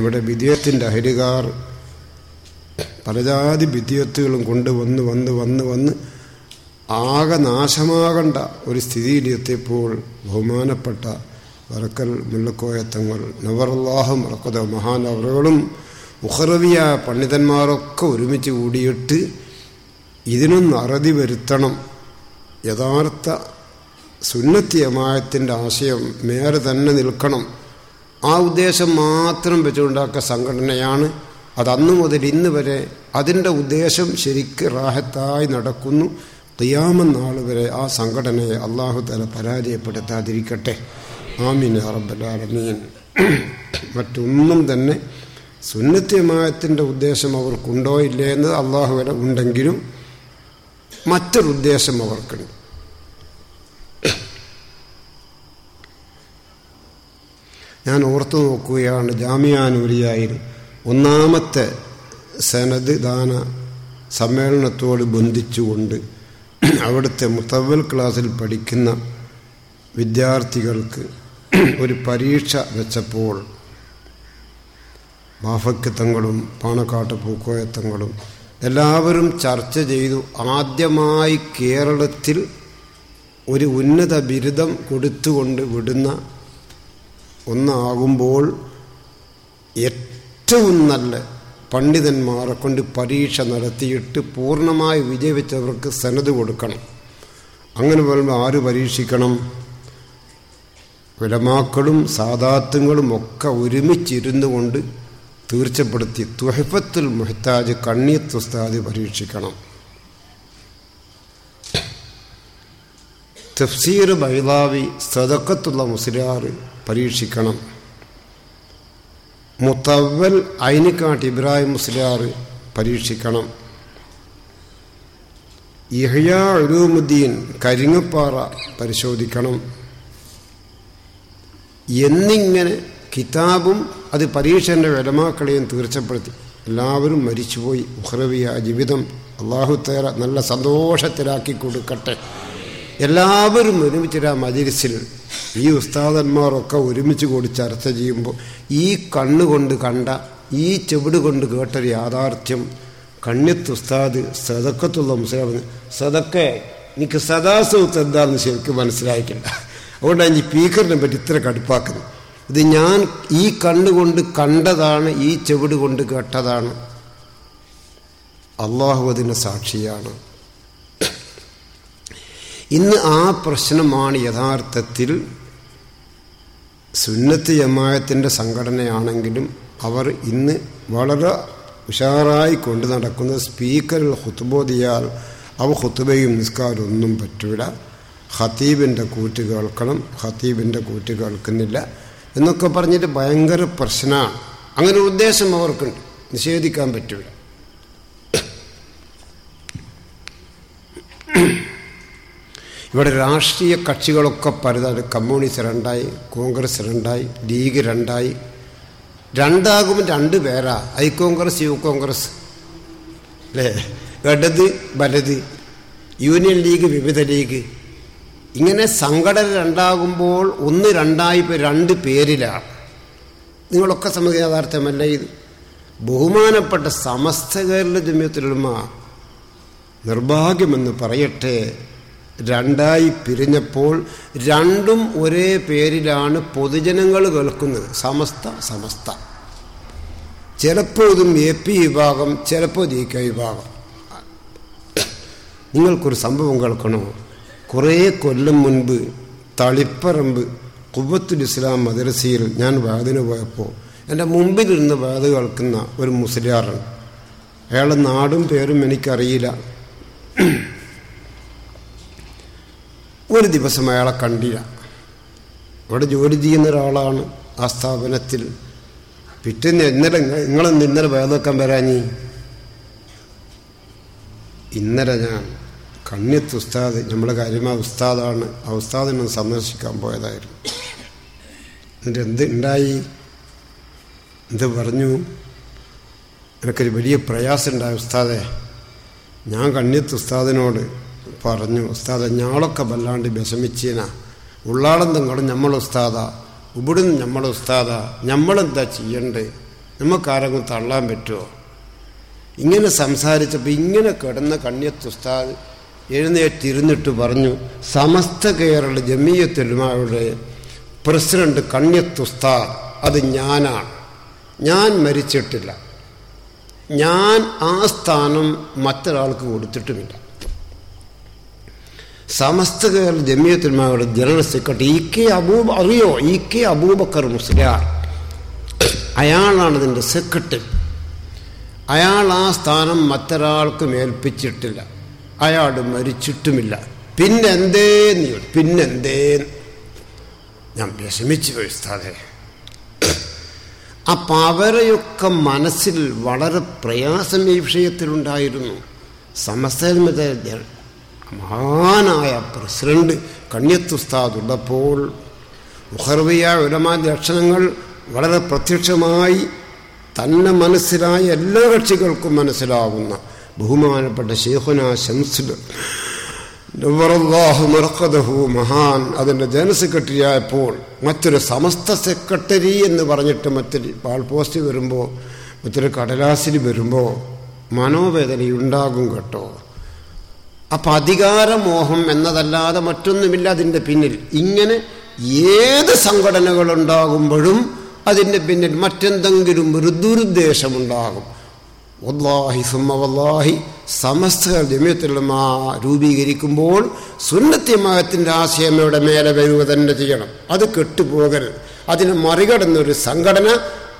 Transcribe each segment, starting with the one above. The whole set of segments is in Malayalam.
ഇവിടെ വിദ്യത്തിന്റെ അഹരികാർ പലജാതി വിദ്യത്തുകളും കൊണ്ട് വന്ന് വന്ന് വന്ന് വന്ന് ആകെ നാശമാകണ്ട ഒരു സ്ഥിതിയിലെത്തിയപ്പോൾ ബഹുമാനപ്പെട്ട വറക്കൽ മുല്ലക്കോയത്തങ്ങൾ നവറല്ലാഹും റക്കത മഹാനവറുകളും മുഹറവിയ പണ്ഡിതന്മാരൊക്കെ ഒരുമിച്ച് കൂടിയിട്ട് ഇതിനൊന്ന് അറുതി വരുത്തണം. യഥാർത്ഥ സുന്നത്തിയമായത്തിന്റെ ആശയം നേരെ തന്നെ നിൽക്കണം. ആ ഉദ്ദേശം മാത്രം വെച്ചുകൊണ്ടാക്കിയ സംഘടനയാണ്. അത് അന്നു മുതൽ ഇന്ന് വരെ അതിന്റെ ഉദ്ദേശം ശരിക്ക് റാഹത്തായി നടക്കുന്നു. തയ്യാമെന്നാൾ വരെ ആ സംഘടനയെ അള്ളാഹു തല പരാജയപ്പെടുത്താതിരിക്കട്ടെ. ആമീൻ അറബലാലമീൻ മറ്റൊന്നും തന്നെ സുന്നത്യമായത്തിന്റെ ഉദ്ദേശം അവർക്കുണ്ടോ ഇല്ലേ എന്ന് അള്ളാഹു വരെ ഉണ്ടെങ്കിലും മറ്റൊരുദ്ദേശം അവർക്കുണ്ട്. ഞാൻ ഓർത്തു നോക്കുകയാണ് ജാമ്യാനൂരിയായിൽ ഒന്നാമത്തെ സനദ് ദാന സമ്മേളനത്തോട് ബന്ധിച്ചുകൊണ്ട് അവിടുത്തെ മുത്തവൽ ക്ലാസ്സിൽ പഠിക്കുന്ന വിദ്യാർത്ഥികൾക്ക് ഒരു പരീക്ഷ വെച്ചപ്പോൾ മാഫക്കത്തങ്ങളും പാണക്കാട്ട് പൂക്കോയത്തങ്ങളും എല്ലാവരും ചർച്ച ചെയ്തു. ആദ്യമായി കേരളത്തിൽ ഒരു ഉന്നത ബിരുദം കൊടുത്തുകൊണ്ട് വിടുന്ന ഒന്നാകുമ്പോൾ ഏറ്റവും നല്ല പണ്ഡിതന്മാരെ കൊണ്ട് പരീക്ഷ നടത്തിയിട്ട് പൂർണമായി വിജയിച്ചവർക്ക് സനത് കൊടുക്കണം. അങ്ങനെ പറയുമ്പോൾ ആര് പരീക്ഷിക്കണം? വിലമാക്കളും സാദാത്തുകളും ഒക്കെ ഒരുമിച്ചിരുന്നു കൊണ്ട് തീർച്ചപ്പെടുത്തി തുഹഫത്തുൽ മുഹത്താജ് കണ്ണിയത്ത് ഉസ്താദ് പരീക്ഷിക്കണം. തഫ്സീർ ബൈലാവി സദക്കത്തുള്ള മുസ്ലിയാർ പരീക്ഷിക്കണം. മുത്തവൽ അയിനിക്കാട്ട് ഇബ്രാഹിം മുസ്ലിയാർ പരീക്ഷിക്കണം. ഇഹ്യ ഉലൂമുദ്ദീൻ കരിങ്ങപ്പാറ പരിശോധിക്കണം. എന്നിങ്ങനെ കിതാബും അത് പരീക്ഷന്റെ വിലമാക്കളെയും തീർച്ചപ്പെടുത്തി. എല്ലാവരും മരിച്ചുപോയി. ഉഹ്റവിയ ജീവിതം അള്ളാഹു തേറ നല്ല സന്തോഷത്തിലാക്കി കൊടുക്കട്ടെ. എല്ലാവരും ഒരുമിച്ചിരാ മജിരിസിൽ ഈ ഉസ്താദന്മാരൊക്കെ ഒരുമിച്ച് കൂടി ചർച്ച ചെയ്യുമ്പോൾ ഈ കണ്ണുകൊണ്ട് കണ്ട ഈ ചെവിട് കൊണ്ട് കേട്ടൊരു യാഥാർത്ഥ്യം കണ്ണിത്ത് ഉസ്താദ് സതക്കത്തുള്ള മുസ്ലിം സതക്കെ എനിക്ക് സദാസുഖത്ത് എന്താണെന്ന് ശരിക്കും മനസ്സിലായിട്ടില്ല. അതുകൊണ്ടാണ് ഈ സ്പീക്കറിനെ പറ്റി ഇത്ര കടുപ്പാക്കുന്നത്. ഇത് ഞാൻ ഈ കണ്ണുകൊണ്ട് കണ്ടതാണ് ഈ ചെവിട് കൊണ്ട് കേട്ടതാണ്. അള്ളാഹു സാക്ഷിയാണ്. ഇന്ന് ആ പ്രശ്നമാണ് യഥാർത്ഥത്തിൽ സുന്നത്ത് ജമായത്തിന്റെ സംഘടനയാണെങ്കിലും അവർ ഇന്ന് വളരെ ഉഷാറായി കൊണ്ടു നടക്കുന്ന സ്പീക്കറിൽ ഹുത്തുബോധിയാൽ അവ ഹുത്തുബയും നിസ്കാരം ഒന്നും പറ്റൂല. ഹത്തീബിന്റെ കൂറ്റ് കേൾക്കണം ഹത്തീബിന്റെ കൂറ്റ് കേൾക്കുന്നില്ല എന്നൊക്കെ പറഞ്ഞിട്ട് ഭയങ്കര പ്രശ്നമാണ്. അങ്ങനെ ഉദ്ദേശം അവർക്കുണ്ട്. നിഷേധിക്കാൻ പറ്റൂല. ഇവിടെ രാഷ്ട്രീയ കക്ഷികളൊക്കെ പലതാണ് കമ്മ്യൂണിസ്റ്റ് രണ്ടായി കോൺഗ്രസ് രണ്ടായി ലീഗ് രണ്ടായി. രണ്ടാകുമ്പോൾ രണ്ട് പേരാ. I Congress U Congress. അല്ലേ? ഇടത് വലത്. യൂണിയൻ ലീഗ് വിവിധ ലീഗ്. ഇങ്ങനെ സംഘടന രണ്ടാകുമ്പോൾ ഒന്ന് രണ്ടായി രണ്ട് പേരിലാണ്. നിങ്ങളൊക്കെ സമ്മതി യാഥാർത്ഥ്യമല്ല ഇത്. ബഹുമാനപ്പെട്ട സമസ്ത കേരള ജമ്യത്തിലുള്ള നിർഭാഗ്യമെന്ന് പറയട്ടെ. രണ്ടായി പിരിഞ്ഞപ്പോൾ രണ്ടും ഒരേ പേരിലാണ് പൊതുജനങ്ങൾ കേൾക്കുന്നത്. സമസ്ത സമസ്ത. ചിലപ്പോൾ ഇതും എ പി വിഭാഗം ചിലപ്പോൾ ജി കെ വിഭാഗം. നിങ്ങൾക്കൊരു സംഭവം കേൾക്കണോ? കുറേ കൊല്ലം മുൻപ് തളിപ്പറമ്പ് കുബത്തുൽ ഇസ്ലാം മദ്രസയിൽ ഞാൻ വാതിന് പോയപ്പോൾ എന്റെ മുമ്പിലിരുന്ന് വാത് കേൾക്കുന്ന ഒരു മുസ്ലിയാറാണ് അയാളുടെ നാടും പേരും എനിക്കറിയില്ല. ഒരു ദിവസം അയാളെ കണ്ടില്ല. ഇവിടെ ജോലി ചെയ്യുന്ന ഒരാളാണ് ആ സ്ഥാപനത്തിൽ. പിറ്റേന്ന് ഇന്നലെ നിങ്ങളെന്ന് ഇന്നലെ വേദക്കാൻ വരാഞ്ഞി ഇന്നലെ ഞാൻ കണ്ണിത്ത് ഉസ്താദ് നമ്മുടെ കാര്യമായ ഉസ്താദാണ്. ആ ഉസ്താദിനെ സന്ദർശിക്കാൻ പോയതായിരുന്നു. എന്നിട്ട് എന്ത് ഉണ്ടായി എന്ത് പറഞ്ഞു? എനിക്കൊരു വലിയ പ്രയാസമുണ്ടായ ഉസ്താദെ. ഞാൻ കണ്ണിത്ത് ഉസ്താദിനോട് പറഞ്ഞു ഉസ്താദ ഞാളൊക്കെ വല്ലാണ്ട് വിഷമിച്ചീന. ഉള്ളാളം തങ്ങളും നമ്മൾ ഉസ്താദ. ഇവിടുന്ന് നമ്മൾ ഉസ്താദ. നമ്മളെന്താ ചെയ്യണ്ടേ? നമുക്കാരെങ്കിലും തള്ളാൻ പറ്റുമോ ഇങ്ങനെ സംസാരിച്ചപ്പോൾ ഇങ്ങനെ കിടന്ന കണ്യത്തുസ്താദ് എഴുന്നേറ്റിരുന്നിട്ട് പറഞ്ഞു സമസ്ത കേരള ജമീയത്തുലമായുടെ പ്രസിഡന്റ് കണ്യത്തുസ്താദ് അത് ഞാനാണ്. ഞാൻ മരിച്ചിട്ടില്ല. ഞാൻ ആ സ്ഥാനം മറ്റൊരാൾക്ക് കൊടുത്തിട്ടുമില്ല. Samastha Kerala general secretary E K അബൂബ അറിയോ? E K Aboobacker Musliyar. അയാളാണ് ഇതിന്റെ സെക്രട്ടറി. അയാൾ ആ സ്ഥാനം മറ്റൊരാൾക്കും ഏൽപ്പിച്ചിട്ടില്ല അയാൾ മരിച്ചിട്ടുമില്ല. പിന്നെന്തേ പിന്നെന്തേ ഞാൻ വിഷമിച്ചു പോയി സ്ഥാതെ അപ്പം അവരെയൊക്കെ മനസ്സിൽ വളരെ പ്രയാസം ഈ വിഷയത്തിലുണ്ടായിരുന്നു. സമസ്തമത മഹാനായ പ്രസിഡന്റ് കണ്യത്തുസ്താദുള്ളപ്പോൾ മുഹർവിയ ഉലമാ ലക്ഷണങ്ങൾ വളരെ പ്രത്യക്ഷമായി തന്നെ മനസ്സിലായ എല്ലാ കക്ഷികൾക്കും മനസ്സിലാവുന്ന ബഹുമാനപ്പെട്ട ഷെയ്ഖുന ശംസുൽ മഹാൻ. അതിന്റെ ജനറൽ സെക്രട്ടറി ആയപ്പോൾ മറ്റൊരു സമസ്ത സെക്രട്ടറി എന്ന് പറഞ്ഞിട്ട് മറ്റൊരു പാൾ പോസ്റ്റ് വരുമ്പോൾ മറ്റൊരു കടലാസിൽ വരുമ്പോൾ മനോവേദനയുണ്ടാകും കേട്ടോ. അപ്പം അധികാരമോഹം എന്നതല്ലാതെ മറ്റൊന്നുമില്ല അതിന്റെ പിന്നിൽ. ഇങ്ങനെ ഏത് സംഘടനകളുണ്ടാകുമ്പോഴും അതിന്റെ പിന്നിൽ മറ്റെന്തെങ്കിലും ഒരു ദുരുദ്ദേശമുണ്ടാകും. വല്ലാഹി സുമ വല്ലാഹി സമസ്ത ജമ്യത്തിലുമാ രൂപീകരിക്കുമ്പോൾ സുന്നത്യമാകത്തിന്റെ ആശയമയുടെ മേലെ വരിക തന്നെ ചെയ്യണം. അത് കെട്ടുപോകരുത്. അതിനെ മറികടന്നൊരു സംഘടന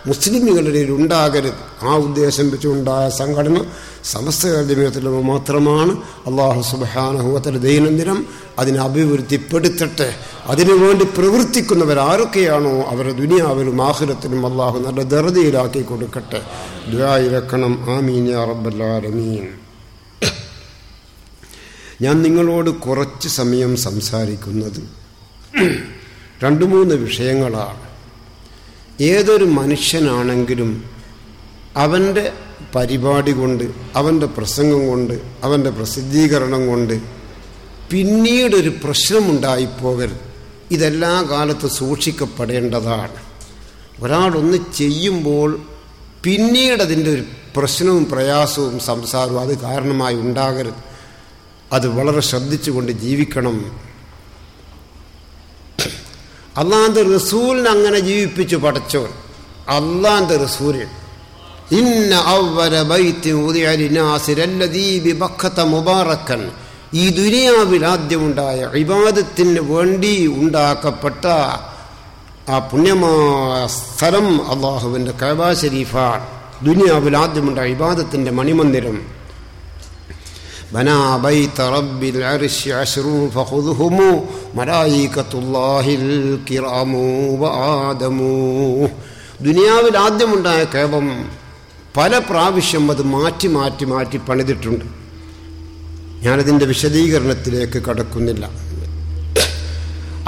മുസ്ലിമുകളിൽ ഉണ്ടാകരുത് ആ ഉദ്ദേശം വെച്ചുണ്ടായ സംഘടന സമസ്ത ജമീയത്തിലും മാത്രമാണ് അള്ളാഹു സുബാനഹുവത്തിൽ ദൈനംദിനം അതിനെ അഭിവൃദ്ധിപ്പെടുത്തട്ടെ. അതിനുവേണ്ടി പ്രവർത്തിക്കുന്നവർ ആരൊക്കെയാണോ അവരെ ദുനിയാവിലും ആഹുരത്തിലും അള്ളാഹു നല്ല ധൃതിയിലാക്കി കൊടുക്കട്ടെ. ദ്വായിരക്കണം ആമീൻ യാ റബ്ബല്ലാലമീൻ ഞാൻ നിങ്ങളോട് കുറച്ച് സമയം സംസാരിക്കുന്നത് രണ്ട് മൂന്ന് വിഷയങ്ങളാണ്. ഏതൊരു മനുഷ്യനാണെങ്കിലും അവന്റെ പരിപാടി കൊണ്ട് അവന്റെ പ്രസംഗം കൊണ്ട് അവന്റെ പ്രസിദ്ധീകരണം കൊണ്ട് പിന്നീടൊരു പ്രശ്നമുണ്ടായിപ്പോകരുത്. ഇതെല്ലാ കാലത്ത് സൂക്ഷിക്കപ്പെടേണ്ടതാണ്. ഒരാളൊന്ന് ചെയ്യുമ്പോൾ പിന്നീട് അതിന്റെ ഒരു പ്രശ്നവും പ്രയാസവും സംസാരവും അത് കാരണമായി ഉണ്ടാകരുത്. അത് വളരെ ശ്രദ്ധിച്ചുകൊണ്ട് ജീവിക്കണം. അള്ളാന്റെ റസൂലിനെ അങ്ങനെ ജീവിപ്പിച്ചു പഠിച്ചവൻ അള്ളാന്റെ റസൂലിൻ ഇന്ന അവര മുബാറക്കൻ. ഈ ദുനിയാവിൽ ആദ്യമുണ്ടായ ഇബാദത്തിന് വേണ്ടി ഉണ്ടാക്കപ്പെട്ട ആ പുണ്യമായ സ്ഥലം അള്ളാഹുവിന്റെ കൈബ ഷരീഫാണ് ദുനിയാവിൽ ആദ്യമുണ്ടായ ഇബാദത്തിന്റെ മണിമന്ദിരം. بنى بيت رب العرش عشر فخذهم ملائكة الله الكرام وآدم ദുനിയാവിൽ ആദ്യമുണ്ടായ കേവം പല പ്രാവശ്യം അത് മാറ്റി മാറ്റി മാറ്റി പണിതിട്ടുണ്ട് ഞാനതിൻ്റെ വിശദീകരണത്തിലേക്ക് കടക്കുന്നില്ല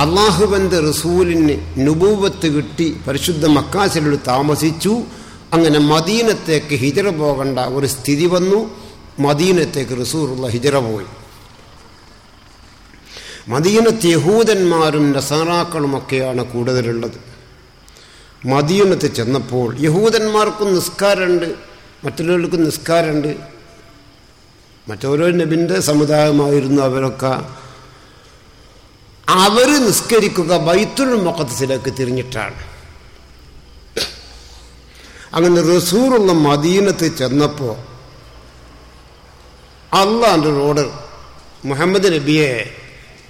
അള്ളാഹുബന്ത് റസൂലിന് നുബൂവത്ത് കിട്ടി പരിശുദ്ധ മക്കാസിലൂടെ താമസിച്ചു അങ്ങനെ മദീനത്തേക്ക് ഹിജറ പോകേണ്ട ഒരു സ്ഥിതി വന്നു മദീനത്തേക്ക് റസൂറുള്ള ഹിജറ പോയി. മദീനത്ത് യഹൂദന്മാരും നസാറാക്കളുമൊക്കെയാണ് കൂടുതലുള്ളത്. മദീനത്ത് ചെന്നപ്പോൾ യഹൂദന്മാർക്കും നിസ്കാരമുണ്ട് മറ്റുള്ളവർക്കും നിസ്കാരമുണ്ട്. മറ്റോരോ നബിന്റെ സമുദായമായിരുന്നു അവരൊക്കെ. അവർ നിസ്കരിക്കുക ബൈത്തുൽ മുഖത്തിലേക്ക് തിരിഞ്ഞിട്ടാണ്. അങ്ങനെ റസൂറുള്ള മദീനത്ത് ചെന്നപ്പോൾ അള്ളാന്റെ ഒരു ഓർഡർ മുഹമ്മദ് നബിയെ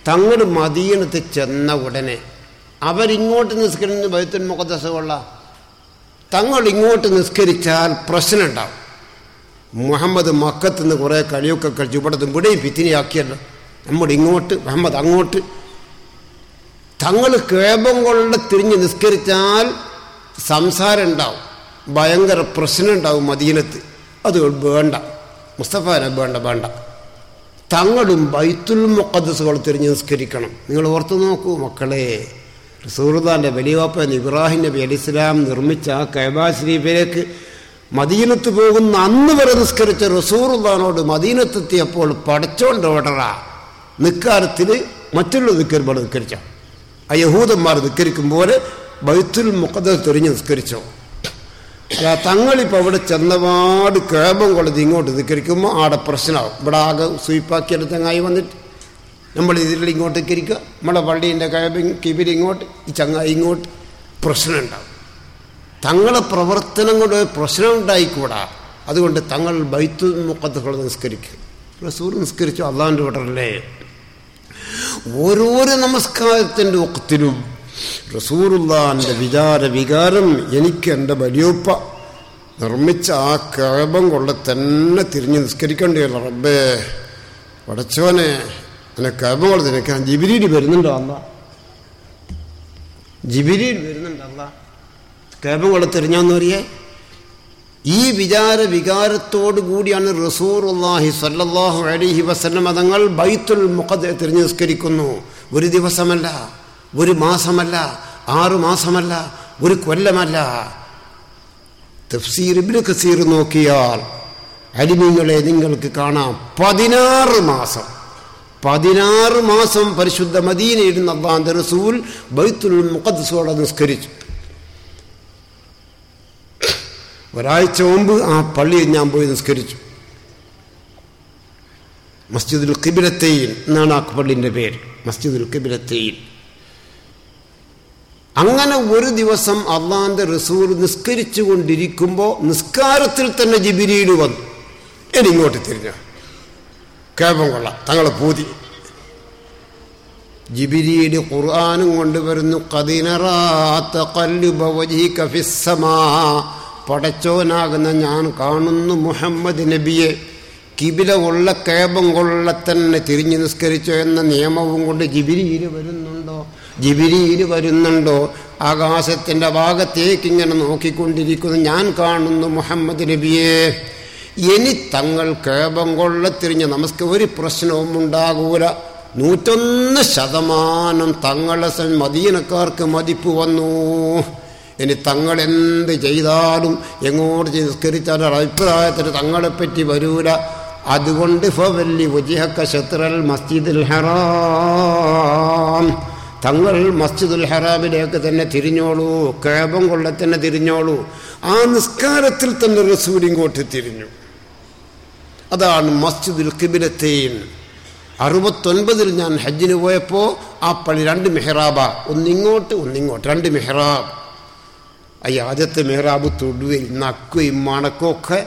തങ്ങൾ മദീനത്ത് ചെന്ന ഉടനെ അവരിങ്ങോട്ട് നിസ്കരിക്കുന്ന ബൈത്തുൽ മുഖദ്ദസ് കൊള്ള തങ്ങൾ ഇങ്ങോട്ട് നിസ്കരിച്ചാൽ പ്രശ്നം ഉണ്ടാവും മുഹമ്മദ് മക്കത്ത് നിന്ന് കുറേ കളിയൊക്കെ കളിച്ചു ഇവിടെ ഇവിടെയും പിത്തിനിയാക്കിയല്ലോ. നമ്മൾ ഇങ്ങോട്ട് മുഹമ്മദ് അങ്ങോട്ട്. തങ്ങൾ കേപം കൊണ്ട് തിരിഞ്ഞ് നിസ്കരിച്ചാൽ സംസാരം ഉണ്ടാവും ഭയങ്കര പ്രശ്നം ഉണ്ടാവും മദീനത്ത്. അത് വേണ്ട. മുസ്തഫാനെ വേണ്ട വേണ്ട. തങ്ങളും ബൈത്തുൽ മുഖദ്സുകൾ തിരിഞ്ഞ് നിസ്കരിക്കണം. നിങ്ങൾ ഓർത്തു നോക്കൂ മക്കളെ റസൂർദാന്റെ വലിയപ്പൻ ഇബ്രാഹിം നബി അലി ഇസ്ലാം നിർമ്മിച്ച ആ കൈബാ ശരീഫിലേക്ക് മദീനത്ത് പോകുന്ന അന്ന് വരെ നിസ്കരിച്ച റസൂർദാനോട് മദീനത്തെത്തിയപ്പോൾ പടച്ചോണ്ട് ഓടറ നിക്കാരത്തിൽ മറ്റുള്ള നിൽക്കുമ്പോൾ നിസ്കരിച്ചോ? ആ യഹൂദന്മാർ നിസ്കരിക്കും പോലെ ബൈത്തുൽ മുഖദ്ദസ് തിരിഞ്ഞ് നിസ്കരിച്ചോ? തങ്ങളിപ്പോൾ അവിടെ ചെന്നപാട് കേബം കൊള്ളത് ഇങ്ങോട്ട് നിൽക്കരിക്കുമ്പോൾ ആടെ പ്രശ്നമാവും ഇവിടെ ആകെ സ്വീപ്പാക്കിയെടുത്ത് ചങ്ങായി വന്നിട്ട് നമ്മൾ ഇതിൽ ഇങ്ങോട്ട് ധിക്കരിക്കുക. നമ്മളെ പള്ളീന്റെ കേബിൻ കിബിൽ ഇങ്ങോട്ട് ഈ ചങ്ങായി ഇങ്ങോട്ട് പ്രശ്നം ഉണ്ടാവും തങ്ങളെ പ്രവർത്തനം കൊണ്ട് പ്രശ്നം ഉണ്ടായിക്കൂടാ. അതുകൊണ്ട് തങ്ങൾ ബൈത്തു മുക്കത്തുകൾ നിസ്കരിക്കും. റസൂർ നിസ്കരിച്ചു അള്ളാന്റെ വിടറല്ലേ ഓരോരോ നമസ്കാരത്തിന്റെ ഒക്കത്തിലും റസൂറുല്ലാന്റെ വിചാര വികാരം എനിക്ക് എന്റെ വലിയപ്പ. നിർമ്മിച്ച ആ കേപം കൊണ്ട് തന്നെ തിരിഞ്ഞ് നിസ്കരിക്കേണ്ടിയല്ല റബ്ബേ പടച്ചോനെ എന്നെ കേപം കൊണ്ട് നിനക്കാൻ ജിബിരിയിൽ വരുന്നുണ്ടോ അല്ല ജിബിരിയിൽ വരുന്നുണ്ടോ അല്ല കേബം കൊണ്ട് തിരിഞ്ഞാന്ന് പറയേ ഈ വിചാര വികാരത്തോടു കൂടിയാണ് റസൂറുല്ലാഹി സല്ലാഹു അലിഹി വസല്ലം മതങ്ങൾ ബൈത്തുൽ മുഖത്തെ തിരിഞ്ഞു നിസ്കരിക്കുന്നു. ഒരു ദിവസമല്ല. ഒരു മാസമല്ല ആറു മാസമല്ല ഒരു കൊല്ലമല്ല. തഫ്സീർ കസീർ നോക്കിയാൽ അലിമിങ്ങളെ നിങ്ങൾക്ക് കാണാം. പതിനാറ് മാസം. പതിനാറ് മാസം പരിശുദ്ധ മദീനയിരുന്ന അള്ളാന്റെ റസൂൽ ബൈത്തുൽ മുഖദ്സോടെ നിസ്കരിച്ചു. ഒരാഴ്ച മുമ്പ് ആ പള്ളിയിൽ ഞാൻ പോയി നിസ്കരിച്ചു. മസ്ജിദുൽ കിബിലത്തെയിൽ എന്നാണ് ആ പള്ളിന്റെ പേര്. മസ്ജിദുൽ കിബിലത്തെയിൽ അങ്ങനെ ഒരു ദിവസം അള്ളാന്റെ റസൂർ നിസ്കരിച്ചു കൊണ്ടിരിക്കുമ്പോൾ നിസ്കാരത്തിൽ തന്നെ ജിബിരിയിൽ വന്നു. എനിങ്ങോട്ട് തിരിഞ്ഞു കേപം കൊള്ളാം. തങ്ങളെ പൂതി. ജിബിരിയിൽ ഖുർആാനും കൊണ്ടുവരുന്നു. പടച്ചോനാകുന്ന ഞാൻ കാണുന്നു മുഹമ്മദ് നബിയെ. കിബില ഉള്ള കേപം കൊള്ള തന്നെ തിരിഞ്ഞു നിസ്കരിച്ചോ എന്ന നിയമവും കൊണ്ട് ജിബിരിയിൽ വരുന്നുണ്ടോ? ജിബിരിയിൽ വരുന്നുണ്ടോ? ആകാശത്തിന്റെ ഭാഗത്തേക്ക് ഇങ്ങനെ നോക്കിക്കൊണ്ടിരിക്കുന്നു. ഞാൻ കാണുന്നു മുഹമ്മദ് നബിയെ. ഇനി തങ്ങൾ കേബം കൊള്ളത്തിരിഞ്ഞ് നമുക്ക് ഒരു പ്രശ്നവും ഉണ്ടാകൂല. നൂറ്റൊന്ന് ശതമാനം തങ്ങളെ മദീനക്കാർക്ക് മതിപ്പ് വന്നു. ഇനി തങ്ങൾ എന്ത് ചെയ്താലും എങ്ങോട്ട് നിസ്കരിച്ചാലും അഭിപ്രായത്തിന് തങ്ങളെപ്പറ്റി വരൂല. അതുകൊണ്ട് ഫവല്ലി ഉജിഹക്ക ശത്രുൽ മസ്ജിദുൽ ഹറാം. തങ്ങൾ മസ്ജിദുൽ ഹറാമിലേക്ക് തന്നെ തിരിഞ്ഞോളൂ കേബം കൊള്ള തന്നെ തിരിഞ്ഞോളൂ. ആ നിസ്കാരത്തിൽ തന്നെ റസൂൽ ഇങ്ങോട്ട് തിരിഞ്ഞു. അതാണ് മസ്ജിദുൽ കിബിലത്തെയും അറുപത്തൊൻപതിൽ ഞാൻ ഹജ്ജിന് പോയപ്പോൾ ആ പള്ളി രണ്ട് മെഹ്റാബ. ഒന്നിങ്ങോട്ട് ഒന്നിങ്ങോട്ട്. രണ്ട് മെഹ്റാബ്. ഈ ആദ്യത്തെ മെഹ്റാബ് തൊടുവയും നക്കുകയും മണക്കമൊക്കെ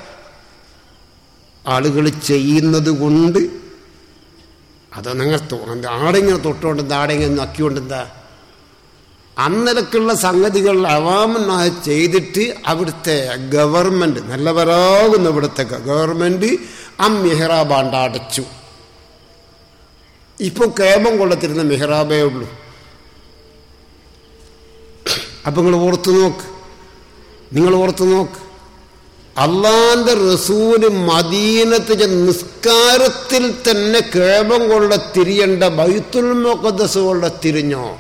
ആളുകൾ ചെയ്യുന്നത് കൊണ്ട് അത് നിങ്ങൾ ആടെങ്ങനെ തൊട്ടുകൊണ്ട് ആടെങ്ങനെ നക്കിക്കൊണ്ട് എന്താ അന്നലക്കുള്ള സംഗതികൾ അവാമനായി ചെയ്തിട്ട് അവിടുത്തെ ഗവൺമെന്റ് നല്ലവരാകുന്ന ഇവിടുത്തെ ഗവൺമെന്റ് ആ മെഹ്റാബാണ്ട് അടച്ചു. ഇപ്പോൾ കേമം കൊള്ളത്തിരുന്ന മെഹ്റാബേ ഉള്ളൂ. അപ്പം നിങ്ങൾ ഓർത്തു നോക്ക്. നിങ്ങൾ ഓർത്തു നോക്ക്. അള്ളാന്റെ റസൂൽ മദീനത്ത് നിസ്കാരത്തിൽ തന്നെ കേബം കൊള്ള തിരിയേണ്ട ബൈത്തുൽ മുഖദ്സ് കൊള്ള തിരിഞ്ഞോ?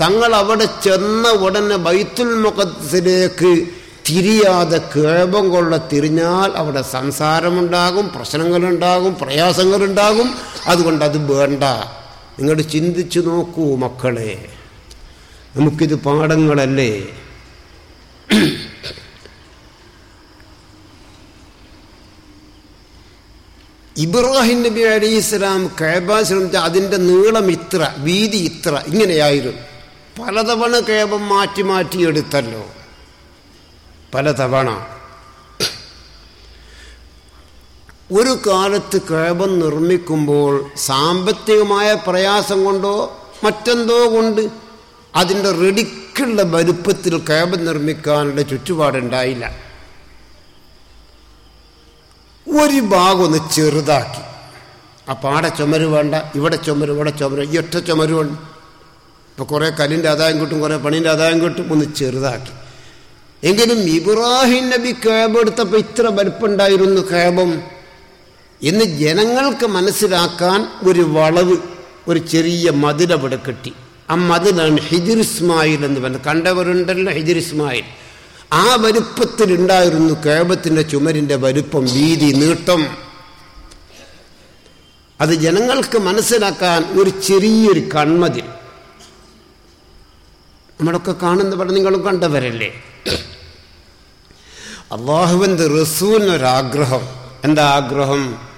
തങ്ങൾ അവിടെ ചെന്ന ഉടനെ ബൈത്തുൽ മുഖദ്സിലേക്ക് തിരിയാതെ കേബം കൊള്ള തിരിഞ്ഞാൽ അവിടെ സംസാരമുണ്ടാകും പ്രശ്നങ്ങളുണ്ടാകും പ്രയാസങ്ങളുണ്ടാകും. അതുകൊണ്ട് അത് വേണ്ട. നിങ്ങൾ ചിന്തിച്ചു നോക്കൂ മക്കളെ. നമുക്കിത് പാഠങ്ങളല്ലേ? ഇബ്രാഹിം നബി അലി ഇസ്ലാം കേബ ശ്രമിച്ച അതിന്റെ നീളം ഇത്ര വീതി ഇത്ര ഇങ്ങനെയായിരുന്നു. പലതവണ കേബം മാറ്റി മാറ്റി എടുത്തല്ലോ. പലതവണ. ഒരു കാലത്ത് കേബം നിർമ്മിക്കുമ്പോൾ സാമ്പത്തികമായ പ്രയാസം കൊണ്ടോ മറ്റെന്തോ കൊണ്ട് അതിന്റെ റെഡിക്കുള്ള വലുപ്പത്തിൽ കേബം നിർമ്മിക്കാനുള്ള ചുറ്റുപാടുണ്ടായില്ല. ഒരു ഭാഗം ഒന്ന് ചെറുതാക്കി. അപ്പം ആടെ ചുമര് വേണ്ട ഇവിടെ ചുമര് ഇവിടെ ചുമര് ഈ ഒറ്റ ചുമര് ഇപ്പോൾ കുറേ കല്ലിന്റെ ആദായം കിട്ടും കുറേ പണീന്റെ ആദായം കിട്ടും ഒന്ന് ചെറുതാക്കി. എങ്കിലും ഇബ്രാഹിം നബി കേബ് എടുത്തപ്പോൾ ഇത്ര വലുപ്പുണ്ടായിരുന്നു കേബം എന്ന് ജനങ്ങൾക്ക് മനസ്സിലാക്കാൻ ഒരു വളവ് ഒരു ചെറിയ മതിലവിടെ കെട്ടി. ആ മതിലാണ് ഹിജിർ ഇസ്മായിൽ എന്ന് പറയുന്നത് കണ്ടവരുണ്ടല്ലോ ഹിജിർ ഇസ്മായിൽ. ആ വലുപ്പത്തിലുണ്ടായിരുന്നു കേബത്തിന്റെ ചുമരിന്റെ വലുപ്പം വീതി നീട്ടം. അത് ജനങ്ങൾക്ക് മനസ്സിലാക്കാൻ ഒരു ചെറിയൊരു കൺമതിൽ. നമ്മളൊക്കെ കാണുന്ന പടം നിങ്ങളും കണ്ടവരല്ലേ? അള്ളാഹുവിന്റെ റസൂലിനൊരാഗ്രഹം എന്താ ആഗ്രഹം?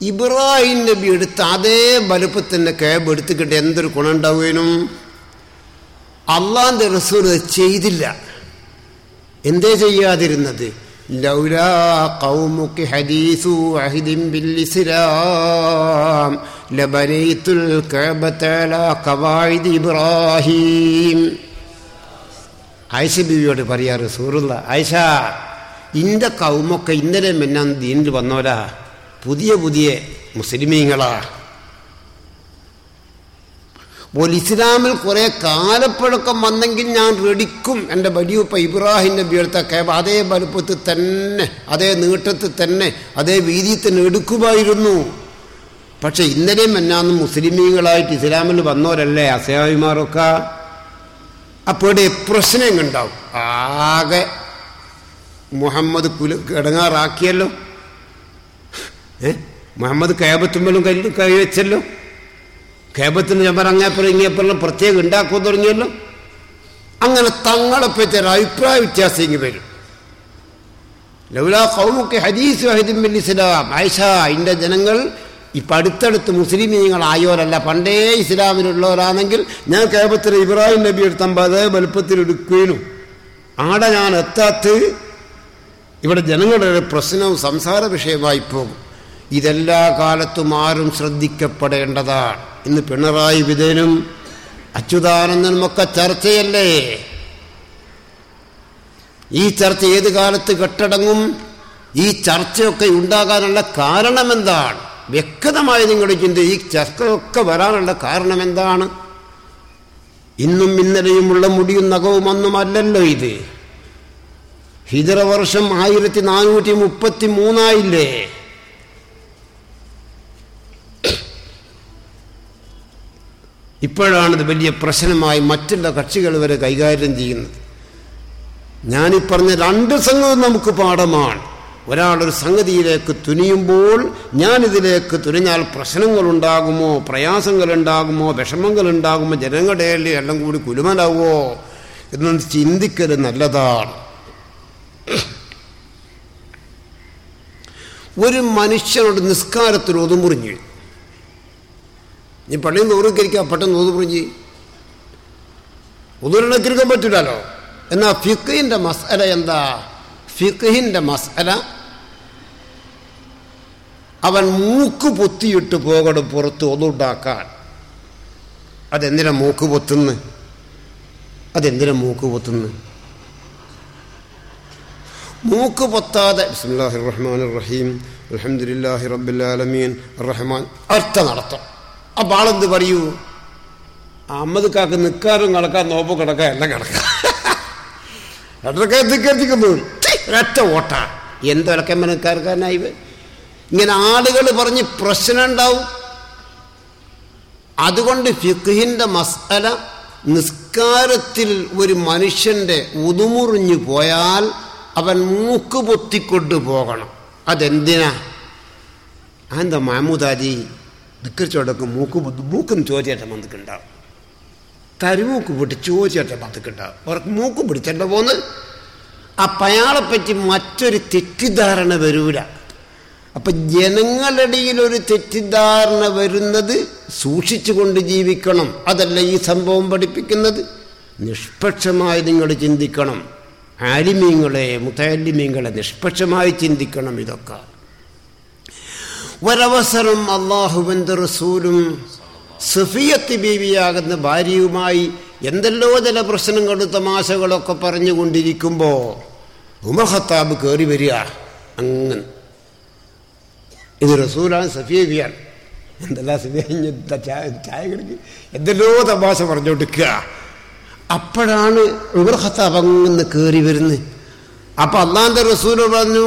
ഇബ്രാഹിം നബി എടുത്ത അതേ വലുപ്പത്തിന്റെ കേബ് എടുത്തുകിട്ട് എന്തൊരു ഗുണം ഉണ്ടാവുകയും അള്ളാഹിന്റെ റസൂൽ ചെയ്തില്ല. എന്തേ ചെയ്യാതിരുന്നത്? ലൗലാ പറയാറ് ഇബ്രാഹിം. ആയിഷ ബിവിയോട് പറയാ റസൂറുള്ള ആയിഷ ഇന്റെ കൗമൊക്കെ ഇന്നലെ മെന്നാൻ ദീനിൽ വന്നോലാ. പുതിയ പുതിയ മുസ്ലിമീങ്ങളാ. ഒരു ഇസ്ലാമിൽ കുറെ കാലപ്പഴക്കം വന്നെങ്കിൽ ഞാൻ റെഡിക്കും. എന്റെ വലിയപ്പ ഇബ്രാഹിം നബി എടുത്ത കേബ അതേ വലുപ്പത്തിൽ തന്നെ അതേ നീട്ടത്തിൽ തന്നെ അതേ വീതിയിൽ തന്നെ എടുക്കുമായിരുന്നു. പക്ഷെ ഇന്നലെയും എന്നാന്നും മുസ്ലിമീങ്ങളായിട്ട് ഇസ്ലാമിൽ വന്നവരല്ലേ അസയാവിമാരൊക്കെ അപ്പോൾ പ്രശ്നം ഉണ്ടാവും ആകെ മുഹമ്മദ് കുല കിടങ്ങാറാക്കിയല്ലോ. ഏ? മുഹമ്മദ് കേബത്തുമ്പലും കൈ കൈവച്ചല്ലോ. കേബത്തിന് ഞാൻ അങ്ങേപ്പുറം ഇങ്ങേപ്പുറം പ്രത്യേകം ഉണ്ടാക്കാൻ തുടങ്ങിയല്ലോ. അങ്ങനെ തങ്ങളെ പറ്റി ഒരു അഭിപ്രായ വ്യത്യാസം ഇങ്ങ് വരും. ലൗലാ കൗമുക്ക് ഹദീസ് വഹിദിൻ ബിൽ ഇസ്ലാം. ആയിഷ ഇന്റെ ജനങ്ങൾ ഇപ്പം അടുത്തടുത്ത് മുസ്ലിം നിങ്ങളായവരല്ല പണ്ടേ ഇസ്ലാമിലുള്ളവരാണെങ്കിൽ ഞാൻ കേബത്തിൽ ഇബ്രാഹിം നബി എടുത്തമ്പോൾ അതേ വലുപ്പത്തിൽ എടുക്കുകയും ആടെ ഞാൻ എത്താത്ത് ഇവിടെ ജനങ്ങളുടെ പ്രശ്നവും സംസാര വിഷയമായി പോകും. ഇതെല്ലാ കാലത്തും ആരും ശ്രദ്ധിക്കപ്പെടേണ്ടതാണ്. ഇന്ന് പിണറായി വിജയനും അച്യുതാനന്ദനുമൊക്കെ ചർച്ചയല്ലേ? ഈ ചർച്ച ഏത് കാലത്ത് കെട്ടടങ്ങും ഈ ചർച്ചയൊക്കെ ഉണ്ടാകാനുള്ള കാരണം എന്താണ് വ്യക്തമായി നിങ്ങൾ ചിന്ത ഈ ചർച്ചയൊക്കെ വരാനുള്ള കാരണം എന്താണ് ഇന്നും ഇന്നലെയുമുള്ള മുടിയും നഖവും ഒന്നുമല്ലല്ലോ ഇത്. ഹിജറ വർഷം ആയിരത്തി നാനൂറ്റി മുപ്പത്തി മൂന്നായില്ലേ ഇപ്പോഴാണിത് വലിയ പ്രശ്നമായി മറ്റുള്ള കക്ഷികൾ വരെ കൈകാര്യം ചെയ്യുന്നത്. ഞാനീ പറഞ്ഞ രണ്ട് സംഗതി നമുക്ക് പാഠമാണ്. ഒരാളൊരു സംഗതിയിലേക്ക് തുനിയുമ്പോൾ ഞാനിതിലേക്ക് തുനിഞ്ഞാൽ പ്രശ്നങ്ങളുണ്ടാകുമോ പ്രയാസങ്ങളുണ്ടാകുമോ വിഷമങ്ങളുണ്ടാകുമോ ജനങ്ങളുടെ എല്ലാം കൂടി കുലുമനാവോ എന്ന് ചിന്തിക്കൽ നല്ലതാണ്. ഒരു മനുഷ്യനോട് നിസ്കാരത്തിൽ ഒതുമുറിഞ്ഞു നീ പള്ളിയിൽ നിന്ന് ഓറിക്കരിക്കാൻ പെട്ടെന്ന് ഒതുമുറിഞ്ഞ് ഉദുരണക്കിരിക്കാൻ പറ്റില്ലല്ലോ എന്നാൽ ഫിഖിന്റെ മസല എന്താ? ഫിഖിന്റെ മസല അവൻ മൂക്ക് പൊത്തിയിട്ട് പോകണം പുറത്ത് ഒന്നുണ്ടാക്കാൻ അതെന്തിനാ മൂക്ക് പൊത്തുന്ന്? അതെന്തിനാ മൂക്ക് പൊത്തുന്ന്? മൂക്ക് പൊത്താതെ ബിസ്മില്ലാഹിർ റഹ്മാൻ റഹീം. അലഹമുല്ലാഹി റബ്ബുലാലമീൻ റഹ്മാൻ. അർത്ഥ നടത്തം അപ്പോൾ ആളെന്ത് പറയൂ? അമ്മത് കാക്ക് നിൽക്കാനും കിടക്കാൻ നോപ്പ് കിടക്കാൻ എല്ലാം കിടക്കാം ഒറ്റ ഓട്ട എന്തൊരക്കം മനക്കാർക്കാനായി ഇങ്ങനെ ആളുകൾ പറഞ്ഞ് പ്രശ്നം ഉണ്ടാവും അതുകൊണ്ട് ഫിഖിന്റെ മസല നിസ്കാരത്തിൽ ഒരു മനുഷ്യന്റെ ഉതുമുറിഞ്ഞു പോയാൽ അവൻ മൂക്ക് പൊത്തിക്കൊണ്ടു പോകണം. അതെന്തിനാ? എന്താ മാമൂദാജി ദിക്കറിച്ചോടൊക്കെ മൂക്ക് മൂക്കും ചോദിച്ചേട്ടൻ വന്നിട്ടുണ്ടാവും തരുമൂക്ക് പൊട്ടി ചോദിച്ചേട്ടൻ വന്നിട്ടുണ്ടാവും അവർക്ക് മൂക്ക് പിടിച്ചേണ്ട പോന്ന്? അപ്പം അയാളെപ്പറ്റി മറ്റൊരു തെറ്റിദ്ധാരണ വരൂല. അപ്പൊ ജനങ്ങളിടയിൽ ഒരു തെറ്റിദ്ധാരണ വരുന്നത് സൂക്ഷിച്ചുകൊണ്ട് ജീവിക്കണം. അതല്ല ഈ സംഭവം പഠിപ്പിക്കുന്നത്. നിഷ്പക്ഷമായി നിങ്ങൾ ചിന്തിക്കണം. ആലിമീങ്ങളെ മുത്താലിമീങ്ങളെ നിഷ്പക്ഷമായി ചിന്തിക്കണം ഇതൊക്കെ. ഒരവസരം അള്ളാഹുവിന്റെ റസൂലും സഫിയത്ത് ബീവിയാകുന്ന ഭാര്യയുമായി എന്തെല്ലോ ചില പ്രശ്നങ്ങളും തമാശകളൊക്കെ പറഞ്ഞുകൊണ്ടിരിക്കുമ്പോൾ ഉമഹത്താബ് കയറി വരിക. അങ്ങനെ ഇത് റസൂലാണ് സഫിയ ബിയാണ് എന്തെല്ലാം സഫിയ? ചായ കിടക്കി? എന്തെല്ലോ തമാശ പറഞ്ഞുകൊടുക്കുക അപ്പോഴാണ് ഉമർ ഖത്താബ് അങ്ങനെ കയറി വരുന്നത്. അപ്പൊ അള്ളാന്റെ റസൂൽ പറഞ്ഞു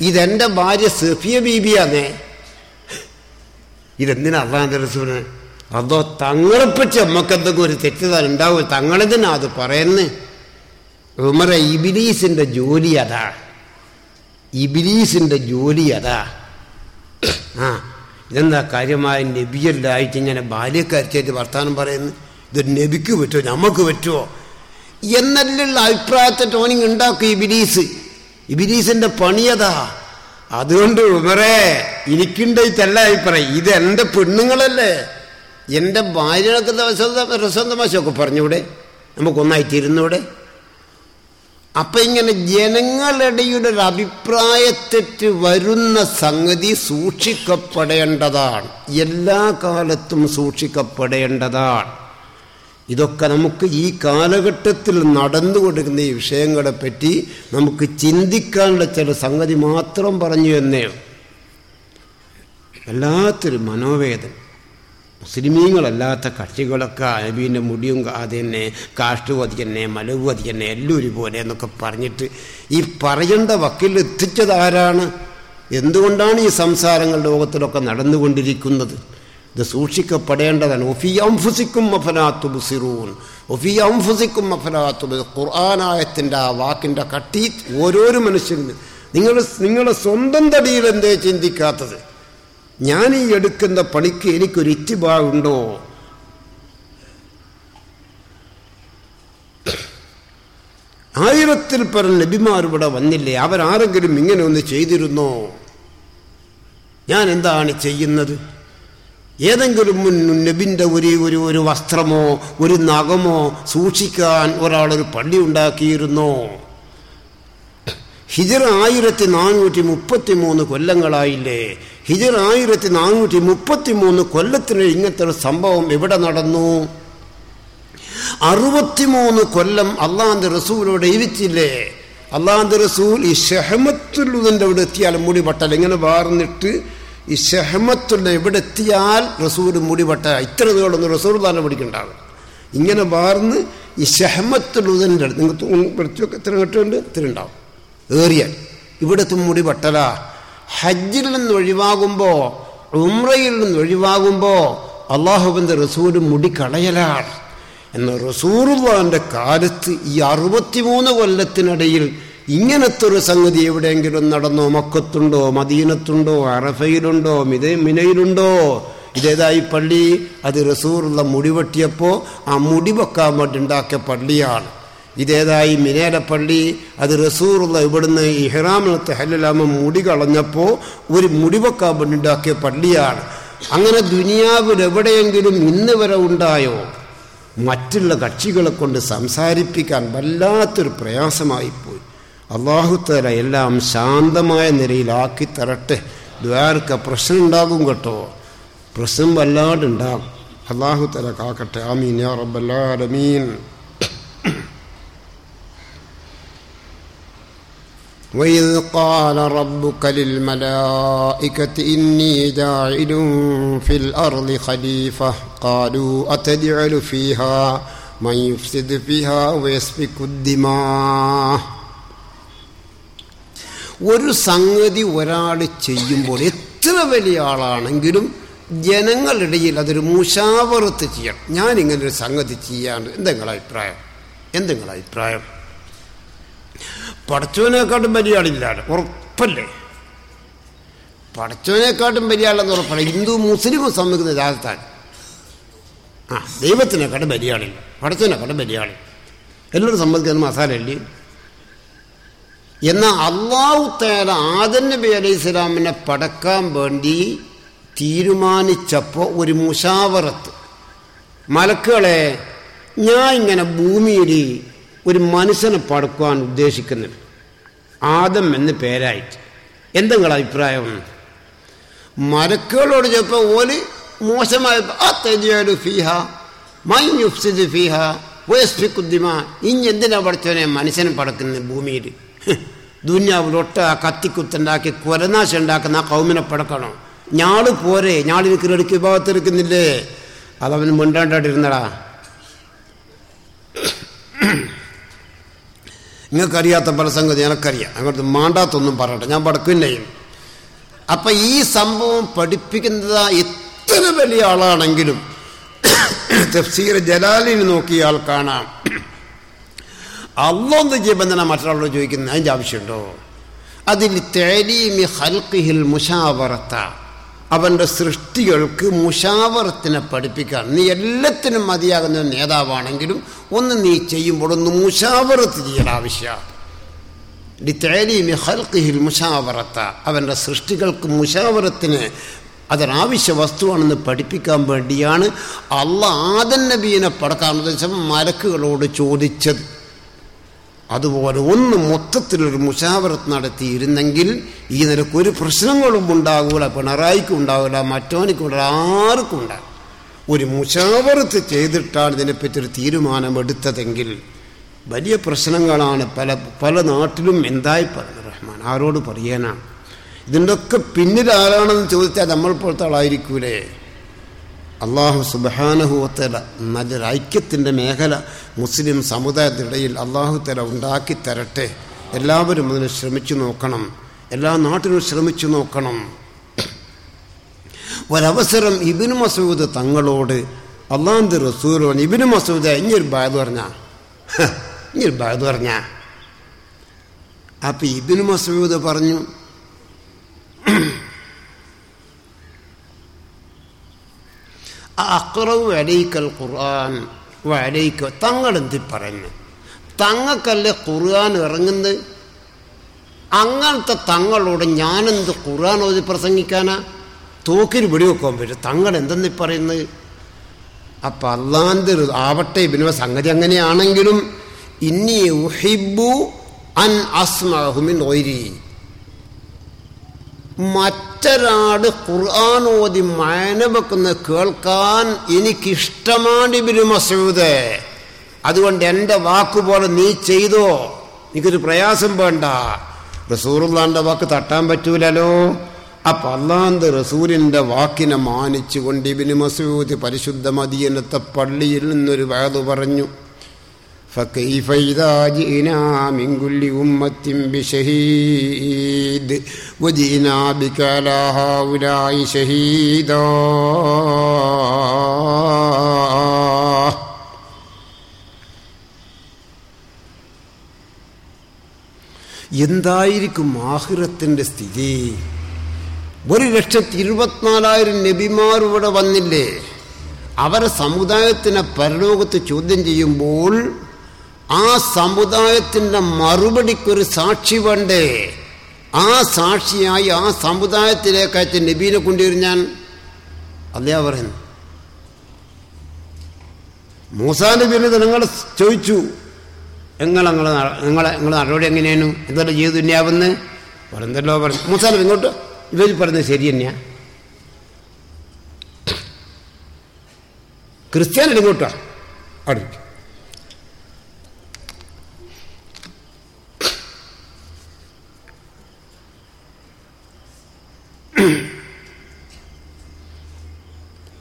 ഇതെന്റെ ഭാര്യ സഫിയ ബീബിയാന്നേ. ഇതെന്തിനാ അള്ളാന്റെ റസൂന് അതോ തങ്ങളെപ്പറ്റി നമുക്ക് എന്തൊക്കെ ഒരു തെറ്റിദ്ധാരണ ഉണ്ടാവും തങ്ങളെന്തിനാ അത് പറയുന്നേ? ഉമറെ ഇബിലീസിന്റെ ജോലി അതാ. ഇബിലീസിന്റെ ജോലി അതാ. ആ ഇതെന്താ കാര്യമായ നബിയല്ലായിട്ട് ഇങ്ങനെ ബാല്യക്കാരിച്ചായിട്ട് വർത്താനം പറയുന്നു? ഇത് നബിക്ക് പറ്റുമോ? നമുക്ക് പറ്റുമോ? എന്നല്ലുള്ള അഭിപ്രായത്തെ ടോണിങ് ഉണ്ടാക്കും ഈ ബിലീസ് ഈ ബിലീസിന്റെ പണിയതാ അതുകൊണ്ട് ഉമറേ എനിക്കുണ്ട് ഈ തെല്ല അഭിപ്രായം. ഇത് എന്റെ പെണ്ണുങ്ങളല്ലേ. എന്റെ ഭാര്യനൊക്കെ രസന്തമാശമൊക്കെ പറഞ്ഞൂടെ. നമുക്കൊന്നായിട്ട് ഇരുന്നൂടെ അപ്പൊ ഇങ്ങനെ ജനങ്ങളുടെ ഒരു അഭിപ്രായത്തെറ്റ് വരുന്ന സംഗതി സൂക്ഷിക്കപ്പെടേണ്ടതാണ്. എല്ലാ കാലത്തും സൂക്ഷിക്കപ്പെടേണ്ടതാണ്. ഇതൊക്കെ നമുക്ക് ഈ കാലഘട്ടത്തിൽ നടന്നുകൊണ്ടിരുന്ന ഈ വിഷയങ്ങളെപ്പറ്റി നമുക്ക് ചിന്തിക്കാനുള്ള ചില സംഗതി മാത്രം പറഞ്ഞു എന്നേ വല്ലാത്തൊരു മനോവേദന. മുസ്ലിമീങ്ങളല്ലാത്ത കക്ഷികളൊക്കെ അനബീന്റെ മുടിയും അത് തന്നെ കാഷ്ടുവതി തന്നെ മലവുവതി തന്നെ എല്ലാം ഒരുപോലെ എന്നൊക്കെ പറഞ്ഞിട്ട് ഈ പറയേണ്ട വക്കിൽ എത്തിച്ചത് ആരാണ്? എന്തുകൊണ്ടാണ് ഈ സംസാരങ്ങൾ ലോകത്തിലൊക്കെ നടന്നുകൊണ്ടിരിക്കുന്നത്? ഇത് സൂക്ഷിക്കപ്പെടേണ്ടതാണ്. ഒഫി അംഫുസിക്കും മഫനാത്തു ബുസിറൂൻ. ഒഫി അംഫുസിക്കും മഫനാത്തു ഖുർആാനായത്തിന്റെ ആ വാക്കിന്റെ കട്ടി ഓരോരോ മനുഷ്യനും നിങ്ങൾ നിങ്ങളുടെ സ്വന്തം തടിയിൽ എന്തേ ചിന്തിക്കാത്തത്? ഞാൻ ഈ എടുക്കുന്ന പണിക്ക് എനിക്കൊരു ഇറ്റിബാവുണ്ടോ ആയിരത്തിൽ പരം നബിമാർ ഇവിടെ വന്നില്ലേ? അവരാരെങ്കിലും ഇങ്ങനെ ഒന്ന് ചെയ്തിരുന്നോ? ഞാൻ എന്താണ് ചെയ്യുന്നത്? ഏതെങ്കിലും മുൻ നബിന്റെ ഒരു ഒരു ഒരു വസ്ത്രമോ ഒരു നഖമോ സൂക്ഷിക്കാൻ ഒരാളൊരു പള്ളി ഉണ്ടാക്കിയിരുന്നോ? ഹിജർ ആയിരത്തി നാനൂറ്റി മുപ്പത്തി മൂന്ന് കൊല്ലങ്ങളായില്ലേ? ഹിജർ ആയിരത്തി നാനൂറ്റി മുപ്പത്തി മൂന്ന് കൊല്ലത്തിന് ഇങ്ങനത്തെ ഒരു സംഭവം എവിടെ നടന്നു? അറുപത്തിമൂന്ന് കൊല്ലം അള്ളാഹാന്റെ റസൂലോട് എഴുതിച്ചില്ലേ അള്ളാഹാന്റെ റസൂൽ ഈ ഷെഹമത്തുള്ളതിന്റെ അവിടെ എത്തിയാൽ മുടി പട്ടൽ ഇങ്ങനെ വാർന്നിട്ട് ഈ ഷെഹമത്തുള്ള എവിടെ എത്തിയാൽ റസൂൽ മുടിവട്ട ഇത്ര നീളൊന്നും റസൂൽ തന്നെ പിടിക്കണ്ടാകും ഇങ്ങനെ വാർന്ന് ഈ ഷെഹമത്തുള്ളതിന്റെ അടുത്ത് നിങ്ങൾക്ക് ഇത്ര കെട്ടുണ്ട് ഇത്ര ഉണ്ടാവും. ഏറിയാൽ. ഇവിടുത്തെ മുടി പട്ടല ഹജ്ജിൽ നിന്ന് ഒഴിവാകുമ്പോൾ ഉമ്രയിൽ നിന്ന് ഒഴിവാകുമ്പോൾ അള്ളാഹുബിന്റെ റസൂൽ മുടി കളയലാണ് എന്നാൽ റസൂറുള്ളാന്റെ കാലത്ത് ഈ അറുപത്തിമൂന്ന് കൊല്ലത്തിനിടയിൽ ഇങ്ങനത്തെ ഒരു സംഗതി എവിടെയെങ്കിലും നടന്നോ? മക്കത്തുണ്ടോ? മദീനത്തുണ്ടോ? അറഫയിലുണ്ടോ? മിത മിനയിലുണ്ടോ? ഇതേതായി പള്ളി? അത് റസൂറുള്ള മുടി വെട്ടിയപ്പോൾ ആ മുടി വെക്കാൻ വേണ്ടി ഉണ്ടാക്കിയ പള്ളിയാണ്. ഇതേതായി മിനയുടെ പള്ളി? അത് റസൂറുള്ള ഇവിടുന്ന് ഇഹ്റാമിനത്തെ ഹല്ലാമ മുടി കളഞ്ഞപ്പോൾ ഒരു മുടി വെക്കാൻ വേണ്ടി ഉണ്ടാക്കിയ പള്ളിയാണ്. അങ്ങനെ ദുനിയാവിൽ എവിടെയെങ്കിലും ഇന്ന് വരെ ഉണ്ടായോ? മറ്റുള്ള കക്ഷികളെ കൊണ്ട് സംസാരിപ്പിക്കാൻ വല്ലാത്തൊരു പ്രയാസമായിപ്പോയി. അള്ളാഹുത്തല എല്ലാം ശാന്തമായ നിലയിലാക്കി തരട്ടെ ദ്വാരക്ക പ്രശ്നം ഉണ്ടാകും കേട്ടോ പ്രശ്നം വല്ലാണ്ടുണ്ടാകും അള്ളാഹുത്തല കാക്കട്ടെ ആമീൻ യാ റബ്ബല്ലാലമീൻ وإذ قال ربك للملائكة إني جاعل في الأرض خليفة قالوا أتجعل فيها من يفسد فيها ويسفك الدماء ഒരു സംഗതി ഒരാൾ ചെയ്യുമ്പോൾ എത്ര വലിയ ആളാണെങ്കിലും ജനങ്ങളിടയിൽ അതൊരു മുഷാവറത്ത് ചെയ്യണം. ഞാൻ ഇങ്ങനൊരു സംഗതി ചെയ്യാണ്ട് എന്തെങ്കിലും അഭിപ്രായം? എന്തെങ്കിലും അഭിപ്രായം? പഠിച്ചവനെക്കാട്ടും വലിയ ആളില്ലാണ് ഉറപ്പല്ലേ? പഠിച്ചവനെക്കാട്ടും വലിയ ആളെന്ന് ഉറപ്പാണ് ഹിന്ദു മുസ്ലിം സംബന്ധിക്കുന്ന രാജസ്ഥാൻ ആ ദൈവത്തിനെക്കാട്ടും വലിയ ആളില്ല. പഠിച്ചവനെക്കാട്ടും വലിയ ആളില്ല എല്ലാവരും സംബന്ധിക്കുന്ന മസാല അല്ലേ എന്നാൽ അള്ളാഹു തേല ആദൻ നബി അലൈഹി സ്വലാമിനെ പടക്കാൻ വേണ്ടി തീരുമാനിച്ചപ്പോൾ ഒരു മുഷാവറത്ത്. മലക്കുകളെ ഞാൻ ഇങ്ങനെ ഭൂമിയിൽ ഒരു മനുഷ്യനെ പടക്കുവാൻ ഉദ്ദേശിക്കുന്നു ആദം എന്ന് പേരായിട്ട്. എന്തെങ്കിലും അഭിപ്രായം? മരക്കുകളോട് ചിലപ്പോൾ ഓൽ മോശമായ ഫീഹ മൈ യുഫ്സിദ് ഫീഹ വയസ്ഫിക്കുദ്ദിമ ഇനി എന്തിനാ പഠിച്ചവനെ മനുഷ്യനെ പടക്കുന്നത് ഭൂമിയിൽ? ദുന്യാവിലൊട്ട കത്തിക്കുത്തുണ്ടാക്കി കൊലനാശം ഉണ്ടാക്കുന്ന ആ കൗമിനെ പടക്കണം. ഞാൾ പോരെ ഞാളിന് കിരടിക്ക് വിഭാഗത്തിരിക്കുന്നില്ലേ അതവന് മിണ്ടാണ്ടായിട്ടിരുന്നടാ നിങ്ങൾക്കറിയാത്ത പല സംഗതി എനക്കറിയാം. അങ്ങോട്ട് മാണ്ടാത്തൊന്നും പറയട്ടെ ഞാൻ പടക്കുന്നേയും അപ്പം ഈ സംഭവം പഠിപ്പിക്കുന്നത് എത്ര വലിയ ആളാണെങ്കിലും തഫ്സീർ ജലാലിന് നോക്കിയാൽ കാണാം. അള്ളൊന്ന് ചെയ്യുമ്പോൾ മറ്റൊരാളോട് ചോദിക്കുന്നത്? അതിന്റെ ആവശ്യമുണ്ടോ? അതിൽ തേലീമി ഹൽക്കിഹിൽ മുഷാവറത്ത അവന്റെ സൃഷ്ടികൾക്ക് മുഷാവറത്തിനെ പഠിപ്പിക്കാൻ. നീ എല്ലാത്തിനും മതിയാകുന്ന നേതാവാണെങ്കിലും ഒന്ന് നീ ചെയ്യുമ്പോൾ ഒന്ന് മുഷാവറത്ത് ചെയ്യേണ്ട ആവശ്യമാണ് ലിത്തലീമി ഹൽക്കിഹിൽ മുഷാവറത്ത അവന്റെ സൃഷ്ടികൾക്ക് മുഷാവറത്തിന് അതൊരാവശ്യ വസ്തുവാണെന്ന് പഠിപ്പിക്കാൻ വേണ്ടിയാണ് അള്ള ആദൻ നബീനെ പടക്കാൻ ഉദ്ദേശം മലക്കുകളോട് ചോദിച്ചത്. അതുപോലെ ഒന്ന് മൊത്തത്തിലൊരു മുഷാവറത്ത് നടത്തിയിരുന്നെങ്കിൽ ഈ നിലയ്ക്ക് ഒരു പ്രശ്നങ്ങളും ഉണ്ടാകൂല പിണറായിക്കും ഉണ്ടാവില്ല മറ്റോനിക്കും ഉണ്ടാവില്ല ആർക്കും ഉണ്ടാകും ഒരു മുഷാവറത്ത് ചെയ്തിട്ടാണ് ഇതിനെപ്പറ്റി ഒരു തീരുമാനമെടുത്തതെങ്കിൽ വലിയ പ്രശ്നങ്ങളാണ് പല പല നാട്ടിലും എന്തായി പറഞ്ഞു റഹ്മാൻ. ആരോട് പറയാനാണ്? ഇതിന്റെയൊക്കെ പിന്നിൽ ആരാണെന്ന് ചോദിച്ചാൽ നമ്മൾ പോലത്തെ ആളായിരിക്കൂലേ? അള്ളാഹു സുബാനഹുവത്തല നല്ലൊരു ഐക്യത്തിന്റെ മേഖല മുസ്ലിം സമുദായത്തിനിടയിൽ അള്ളാഹു തല ഉണ്ടാക്കി തരട്ടെ. എല്ലാവരും അതിന് ശ്രമിച്ചു നോക്കണം. എല്ലാ നാട്ടിലും ശ്രമിച്ചു നോക്കണം. ഒരവസരം ഇബിന് മസൂദ് തങ്ങളോട് അള്ളാഹു റസൂൽ ഇബിന് മസൂദ് ഇനിയൊരു ബാധ പറഞ്ഞ? ഇനിയൊരു ബാധ പറഞ്ഞ? അപ്പൊ ഇബിന് മസൂദ് പറഞ്ഞു അക്റവ് അലൈക്കൽ ഖുർആൻ വലൈക്ക തങ്ങളെന്തി പറയുന്നു? തങ്ങൾക്കല്ലേ ഖുർആൻ ഇറങ്ങുന്നത്? അങ്ങനത്തെ തങ്ങളോട് ഞാനെന്ത് ഖുർആൻ ഓതി പ്രസംഗിക്കാനാ? തോക്കിന് വെടിവെക്കാൻ പറ്റും. തങ്ങൾ എന്തെന്ന് പറയുന്നത് അപ്പം അള്ളാന്ത് ആവട്ടെ പിന്നെ സംഗതി അങ്ങനെയാണെങ്കിലും ഇനി ഉഹിബു അൻ അസ്മഹുമിൻ ഒരി മറ്റൊരാട് ഖുർആൻ ഓതി മയന വെക്കുന്ന കേൾക്കാൻ എനിക്കിഷ്ടമാണ് ഇബിനു മസൂദ്. അതുകൊണ്ട് എന്റെ വാക്കുപോലെ നീ ചെയ്തോ? എനിക്കൊരു പ്രയാസം വേണ്ട. റസൂറുള്ളാന്റെ വാക്ക് തട്ടാൻ പറ്റൂലല്ലോ. അപ്പൊ അള്ളാന്ത് റസൂലിന്റെ വാക്കിനെ മാനിച്ചുകൊണ്ട് ഇബിന് മസൂദ് പരിശുദ്ധ മദീനത്തെ പള്ളിയിൽ നിന്നൊരു വേദ പറഞ്ഞു. فكيف إذا جئنا من كل أمة بشهيد وجئنا بك على هؤلاء شهيدا എന്തായിരിക്കും ആഹിറത്തിന്റെ സ്ഥിതി ഒരു ലക്ഷത്തി ഇരുപത്തിനാലായിരം നബിമാർ ഇവിടെ വന്നില്ലേ അവരെ സമുദായത്തിനെ പരലോകത്ത് ചോദ്യം ചെയ്യുമ്പോൾ ആ സമുദായത്തിന്റെ മറുപടിക്കൊരു സാക്ഷി വേണ്ടേ? ആ സാക്ഷിയായി ആ സമുദായത്തിലേക്ക് സമുദായത്തിലേക്കയച്ച് നബീനെ കൊണ്ടുവരും ഞാൻ. അതേ പറയുന്നു മൂസാ നബീനെ നിങ്ങൾ ചോദിച്ചു നിങ്ങൾ നിങ്ങളെ നിങ്ങളെ നടപടി എങ്ങനെയാണ്? എന്തെല്ലാം ചെയ്തു തന്നെയാവെന്ന് പറഞ്ഞല്ലോ പറഞ്ഞു. മൂസാ നബി ഇങ്ങോട്ട് ഇവർ പറഞ്ഞത് ശരി തന്നെയാ. ക്രിസ്ത്യാനി ഇങ്ങോട്ടാ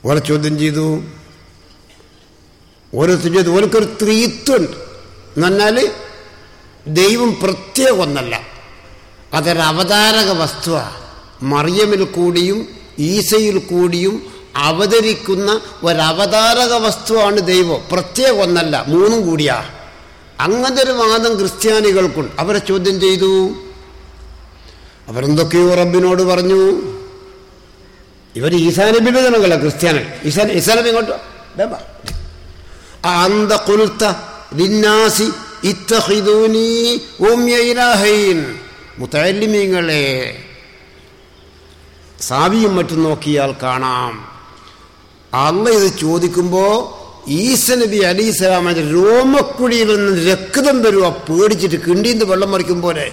ഓരെ ചോദ്യം ചെയ്തു. ഓരോ ചെയ്തു ഓർക്കൊരു ത്രീത്വമുണ്ട് എന്ന് പറഞ്ഞാൽ ദൈവം പ്രത്യേകം ഒന്നല്ല. അതൊരു അവതാരക വസ്തുവാണ് മറിയമിൽ കൂടിയും ഈസയിൽ കൂടിയും അവതരിക്കുന്ന ഒരവതാരക വസ്തുവാണ് ദൈവം. പ്രത്യേകം ഒന്നല്ല മൂന്നും കൂടിയാ. അങ്ങനത്തെ ഒരു വാദം ക്രിസ്ത്യാനികൾക്കുണ്ട്. അവരെ ചോദ്യം ചെയ്തു. അവരെന്തൊക്കെയോ റബ്ബിനോട് പറഞ്ഞു. ഇവർ ഈസാനബിന്റെ ജനങ്ങളല്ല ക്രിസ്ത്യാനൻ ഈസാൻ ഈസാനബി ഇങ്ങോട്ട് അന്ത കൊലുത്ത ലിന്നാസി മുത്തല്ലിമീങ്ങളെ സാവിയും മറ്റും നോക്കിയാൽ കാണാം. അല്ല ഇത് ചോദിക്കുമ്പോൾ ഈസ നബി അലി ഇസ്ലാമിന്റെ രോമക്കുഴിയിൽ നിന്ന് രക്തം വരുക പേടിച്ചിട്ട് കിണ്ടിന്ന് വെള്ളം മറിക്കും പോലെ.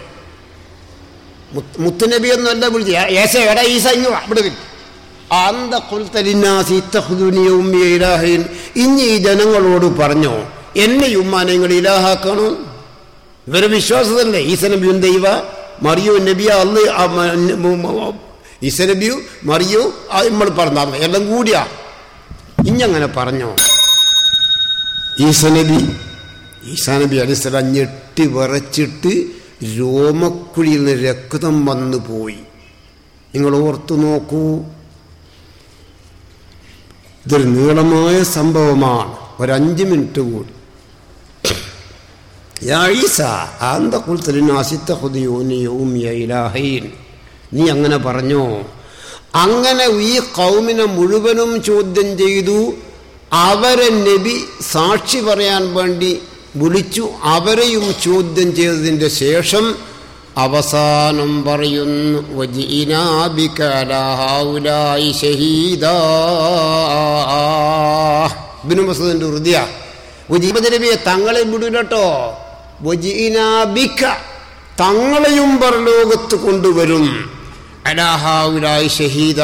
മുത്തുനബി ഒന്നും അല്ല വിളിച്ച് ഏശ എടാ ഈസ ഇങ്ങ് അന്ത ഇനി ഈ ജനങ്ങളോട് പറഞ്ഞോ എന്നെ ഉമ്മാനെ നിങ്ങൾ ഇലാഹാക്കണം? ഇവരെ വിശ്വാസത്തല്ലേ ഈസ നബിയും ദൈവ മറിയോ നബിയ അന്ന് ഈസ നബിയു മറിയോ നമ്മൾ പറഞ്ഞാൽ എല്ലാം കൂടിയാ. ഇഞ്ഞങ്ങനെ പറഞ്ഞോ. ഈസ നബി ഈസാ നബി ഞെട്ടി വിറച്ചിട്ട് രോമക്കുഴിയിൽ നിന്ന് രക്തം വന്നു പോയി. നിങ്ങൾ ഓർത്തു നോക്കൂ. ഇതൊരു നീളമായ സംഭവമാണ്. ഒരഞ്ച് മിനിറ്റ് കൂടി. നീ അങ്ങനെ പറഞ്ഞോ? അങ്ങനെ ഈ കൗമിനെ മുഴുവനും ചോദ്യം ചെയ്തു. അവരെ നബി സാക്ഷി പറയാൻ വേണ്ടി വിളിച്ചു. അവരെയും ചോദ്യം ചെയ്തതിന്റെ ശേഷം അവസാനം പറയുന്നു ഹൃദയ. തങ്ങളെ വിടൂലട്ടോ തങ്ങളെയും പരലോകത്ത് കൊണ്ടുവരും. അലാഹാവുലായി ഷഹീദ.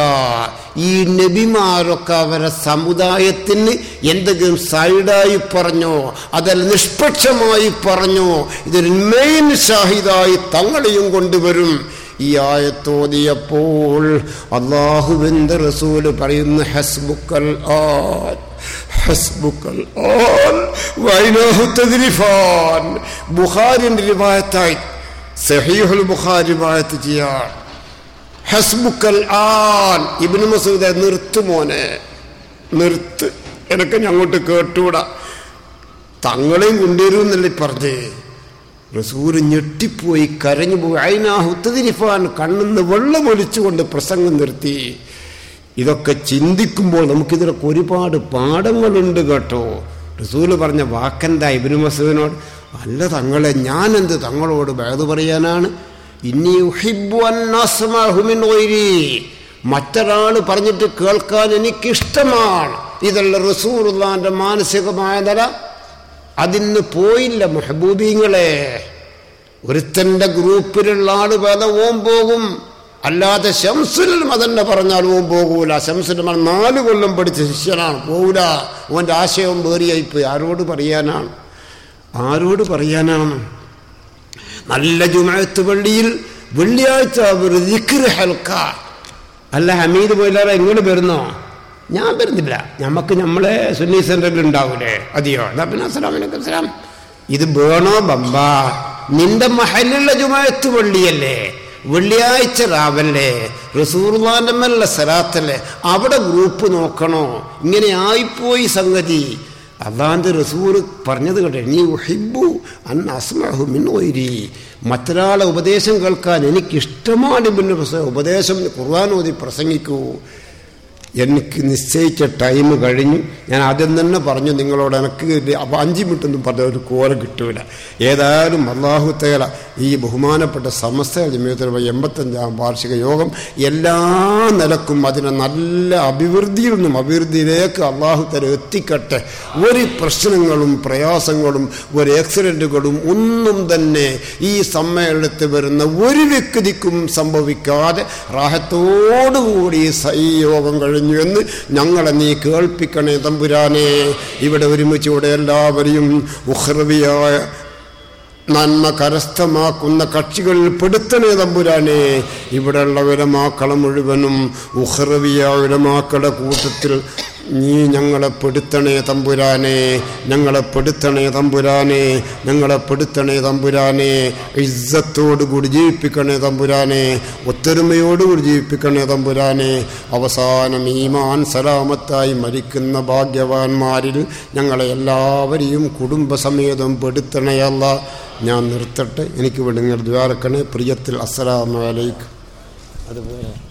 ഈ നബിമാരൊക്കെ അവരെ സമുദായത്തിന് എന്തെങ്കിലും സൈഡായി പറഞ്ഞോ അതല്ല നിഷ്പക്ഷമായി പറഞ്ഞോ ഇതൊരു മെയിൻ ഷാഹിദായി തങ്ങളെയും കൊണ്ടുവരും. ഈ ആയത്തോതിയപ്പോൾ അള്ളാഹുവിന്റെ റസൂൽ പറയുന്ന ഹസ്ബുക്കൽ ആൻ ഹസ്ബുക്കൽ ആൻ സഹീഹുൽ ബുഖാരി റിവായത്ത് ചെയ്യാൻ. ഹസ്ബുക്കൽ ആൻ. ഇബിന് മസൂദ് നിർത്ത് മോനെ. നിർത്ത്. എനക്ക് ഞങ്ങോട്ട് കേട്ടൂടാ. തങ്ങളെയും കൊണ്ടുവരുമെന്നല്ലേ പറഞ്ഞേ. റസൂര് ഞെട്ടിപ്പോയി കരഞ്ഞു പോയി. അയിനാ ഹുത്തതിരിഫാൻ കണ്ണിന്ന് വെള്ളമൊലിച്ചുകൊണ്ട് പ്രസംഗം നിർത്തി. ഇതൊക്കെ ചിന്തിക്കുമ്പോൾ നമുക്കിതിലൊക്കെ ഒരുപാട് പാഠങ്ങളുണ്ട് കേട്ടോ. റസൂൽ പറഞ്ഞ വാക്കെന്താ ഇബിനു മസൂദിനോട്? അല്ല തങ്ങളെ ഞാനെന്ത് തങ്ങളോട് വേദ പറയാനാണ്? ഇനി മറ്റൊരാൾ പറഞ്ഞിട്ട് കേൾക്കാൻ എനിക്കിഷ്ടമാണ്. ഇതല്ല റസൂറുള്ളാന്റെ മാനസികമായ നില. അതിന്ന് പോയില്ല മെഹബൂബീങ്ങളെ. ഒരുത്തന്റെ ഗ്രൂപ്പിലുള്ള ആൾ വേദ ഓം പോകും. അല്ലാതെ ശംസുൽ അതന്നെ പറഞ്ഞാൽ ഓം പോകൂല. മതം നാല് കൊല്ലം പഠിച്ച ശിഷ്യനാണ്. പോകൂല. ഓന്റെ ആശയവും വേറിയായിപ്പോയി. ആരോട് പറയാനാണ്? ആരോട് പറയാനാണ്? നല്ല ജുമായത്ത് പള്ളിയിൽ വെള്ളിയാഴ്ച ഒരു ദിക്ർ ഹൽക്ക. അല്ല ഹമീദ് പോയില്ലാതെ എങ്ങോട്ട് വരുന്നോ? ഞാൻ വരുന്നില്ല. നമുക്ക് നമ്മളെ സുന്നി സെന്ററിൽ ഉണ്ടാവൂലേ? അതെയോ? എന്നാ പിന്നെ ഇത് വേണോ ബമ്പ? നിന്റെ മഹലുള്ള ജുമായത്ത് പള്ളിയല്ലേ? വെള്ളിയാഴ്ച രാവല്ലേ റസൂർവാനമല്ല സലാത്തല്ലേ? അവിടെ ഗ്രൂപ്പ് നോക്കണോ? ഇങ്ങനെ ആയിപ്പോയി സംഗതി. അള്ളാന്റെ റസൂർ പറഞ്ഞത് കേട്ടെ നീ ഹിബു അൻ അസ്മഹു വൈരി മറ്റൊരാളെ ഉപദേശം കേൾക്കാൻ എനിക്കിഷ്ടമാണ് പിന്നെ ഉപദേശം ഓതി പ്രസംഗിക്കൂ. എനിക്ക് നിശ്ചയിച്ച ടൈം കഴിഞ്ഞു. ഞാൻ ആദ്യം തന്നെ പറഞ്ഞു നിങ്ങളോട് എനിക്ക് അപ്പം അഞ്ച് മിനിറ്റൊന്നും പറഞ്ഞ ഒരു കോല കിട്ടൂല. ഏതായാലും അള്ളാഹുത്തേല ഈ ബഹുമാനപ്പെട്ട സമസ്ത ജമീയത്തിന് എൺപത്തഞ്ചാം വാർഷിക യോഗം എല്ലാ നിലക്കും അതിനെ നല്ല അഭിവൃദ്ധിയിൽ നിന്നും അഭിവൃദ്ധിയിലേക്ക് അള്ളാഹുത്തേല തല എത്തിക്കട്ടെ. ഒരു പ്രശ്നങ്ങളും പ്രയാസങ്ങളും ഒരു ആക്സിഡന്റുകളും ഒന്നും തന്നെ ഈ സമ്മേളനത്തിൽ വരുന്ന ഒരു വ്യക്തിക്കും സംഭവിക്കാതെ റാഹത്തോടുകൂടി ഈ യോഗം കഴിഞ്ഞു. എന്ന് ഞങ്ങളെ നീ കേൾപ്പിക്കണേ തമ്പുരാനെ. ഇവിടെ ഒരുമിച്ച് ഇവിടെ എല്ലാവരെയും ഉഹ്രവിയായ നന്മ കരസ്ഥമാക്കുന്ന കക്ഷികളിൽ പെടുത്തണേ തമ്പുരാനെ. ഇവിടെയുള്ള ഉലമാക്കളെ മുഴുവനും ഉഹ്രവിയ ഉലമാക്കളുടെ കൂട്ടത്തിൽ നീ ഞങ്ങളെ പെടുത്തണേ തമ്പുരാനെ ഞങ്ങളെ പെടുത്തണേ തമ്പുരാനെ ഞങ്ങളെ പെടുത്തണേ തമ്പുരാനെ ഇജ്ജത്തോടുകൂടി ജീവിപ്പിക്കണേ തമ്പുരാനെ ഒത്തൊരുമയോടുകൂടി ജീവിപ്പിക്കണേ തമ്പുരാനെ. അവസാനം ഈമാൻ സലാമത്തായി മരിക്കുന്ന ഭാഗ്യവാന്മാരിൽ ഞങ്ങളെ എല്ലാവരെയും കുടുംബസമേതം പെടുത്തണയല്ല ഞാൻ നിർത്തട്ടെ എനിക്ക് വേണ്ടി നിങ്ങൾ ദ്വാരക്കണേ. പ്രിയത്തിൽ അസ്സലാമലൈക്കും അതുപോലെ